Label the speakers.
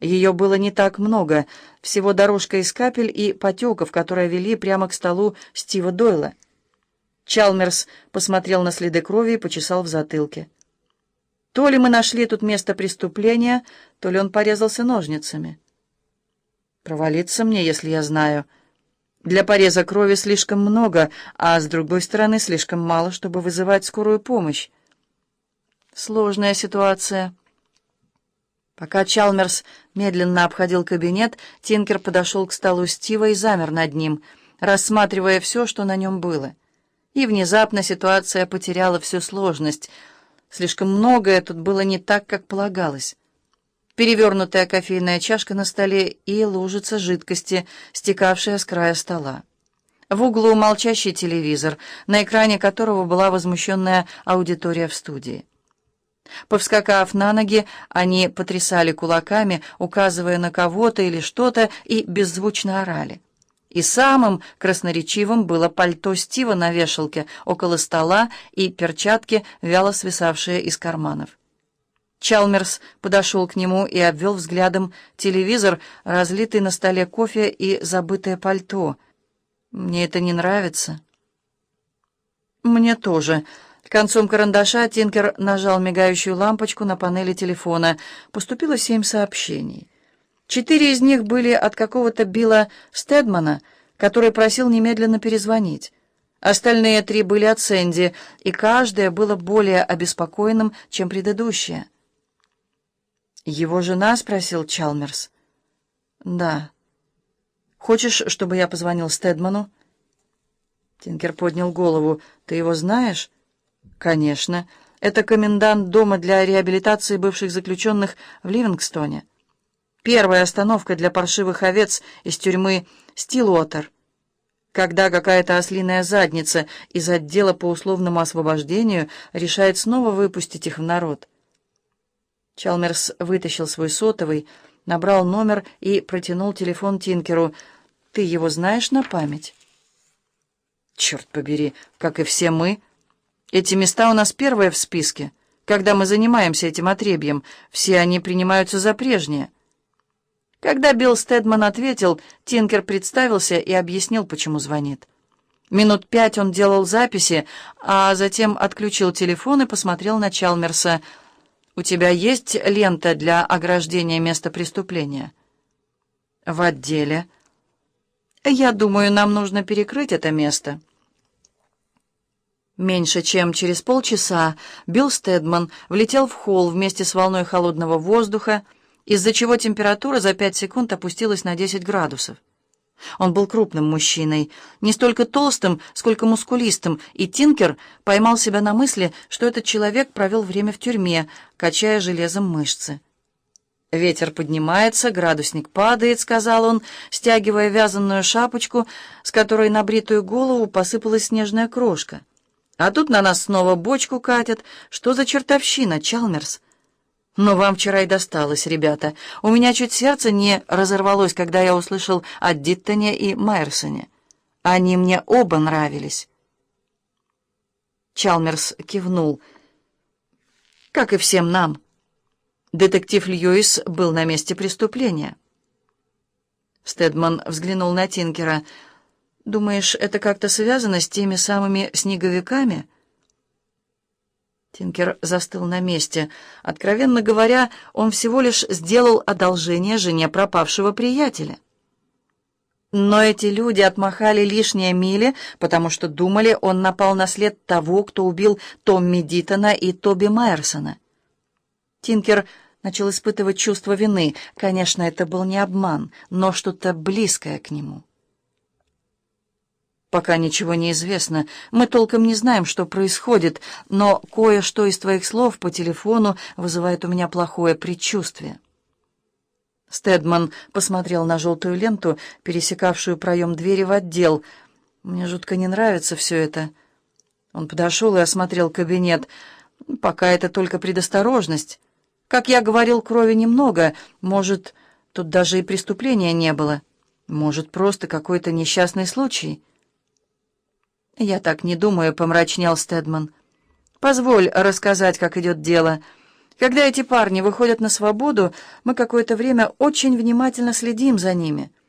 Speaker 1: Ее было не так много, всего дорожка из капель и потеков, которые вели прямо к столу Стива Дойла. Чалмерс посмотрел на следы крови и почесал в затылке. То ли мы нашли тут место преступления, то ли он порезался ножницами. Провалиться мне, если я знаю. Для пореза крови слишком много, а с другой стороны слишком мало, чтобы вызывать скорую помощь. Сложная ситуация. Пока Чалмерс медленно обходил кабинет, Тинкер подошел к столу Стива и замер над ним, рассматривая все, что на нем было. И внезапно ситуация потеряла всю сложность. Слишком многое тут было не так, как полагалось. Перевернутая кофейная чашка на столе и лужица жидкости, стекавшая с края стола. В углу молчащий телевизор, на экране которого была возмущенная аудитория в студии. Повскакав на ноги, они потрясали кулаками, указывая на кого-то или что-то, и беззвучно орали. И самым красноречивым было пальто Стива на вешалке около стола и перчатки, вяло свисавшие из карманов. Чалмерс подошел к нему и обвел взглядом телевизор, разлитый на столе кофе и забытое пальто. «Мне это не нравится». «Мне тоже». Концом карандаша Тинкер нажал мигающую лампочку на панели телефона. Поступило семь сообщений. Четыре из них были от какого-то Билла Стедмана, который просил немедленно перезвонить. Остальные три были от Сэнди, и каждое было более обеспокоенным, чем предыдущее. «Его жена?» — спросил Чалмерс. «Да». «Хочешь, чтобы я позвонил Стедману?» Тинкер поднял голову. «Ты его знаешь?» «Конечно. Это комендант дома для реабилитации бывших заключенных в Ливингстоне. Первая остановка для паршивых овец из тюрьмы Стилуотер. Когда какая-то ослиная задница из отдела по условному освобождению решает снова выпустить их в народ». Чалмерс вытащил свой сотовый, набрал номер и протянул телефон Тинкеру. «Ты его знаешь на память?» «Черт побери, как и все мы!» Эти места у нас первые в списке. Когда мы занимаемся этим отребьем, все они принимаются за прежние. Когда Билл Стедман ответил, Тинкер представился и объяснил, почему звонит. Минут пять он делал записи, а затем отключил телефон и посмотрел на Чалмерса. «У тебя есть лента для ограждения места преступления?» «В отделе». «Я думаю, нам нужно перекрыть это место». Меньше чем через полчаса Билл Стедман влетел в холл вместе с волной холодного воздуха, из-за чего температура за пять секунд опустилась на 10 градусов. Он был крупным мужчиной, не столько толстым, сколько мускулистым, и Тинкер поймал себя на мысли, что этот человек провел время в тюрьме, качая железом мышцы. «Ветер поднимается, градусник падает», — сказал он, стягивая вязаную шапочку, с которой на бритую голову посыпалась снежная крошка. А тут на нас снова бочку катят. Что за чертовщина, Чалмерс? Но вам вчера и досталось, ребята. У меня чуть сердце не разорвалось, когда я услышал о Диттоне и Майерсоне. Они мне оба нравились. Чалмерс кивнул. Как и всем нам. Детектив Льюис был на месте преступления. Стедман взглянул на Тинкера — Думаешь, это как-то связано с теми самыми снеговиками?» Тинкер застыл на месте. Откровенно говоря, он всего лишь сделал одолжение жене пропавшего приятеля. Но эти люди отмахали лишние мили, потому что думали, он напал на след того, кто убил Томми Дитона и Тоби Майерсона. Тинкер начал испытывать чувство вины. Конечно, это был не обман, но что-то близкое к нему. «Пока ничего не известно. Мы толком не знаем, что происходит, но кое-что из твоих слов по телефону вызывает у меня плохое предчувствие». Стедман посмотрел на желтую ленту, пересекавшую проем двери в отдел. «Мне жутко не нравится все это». Он подошел и осмотрел кабинет. «Пока это только предосторожность. Как я говорил, крови немного. Может, тут даже и преступления не было. Может, просто какой-то несчастный случай». «Я так не думаю», — помрачнел Стедман. «Позволь рассказать, как идет дело. Когда эти парни выходят на свободу, мы какое-то время очень внимательно следим за ними.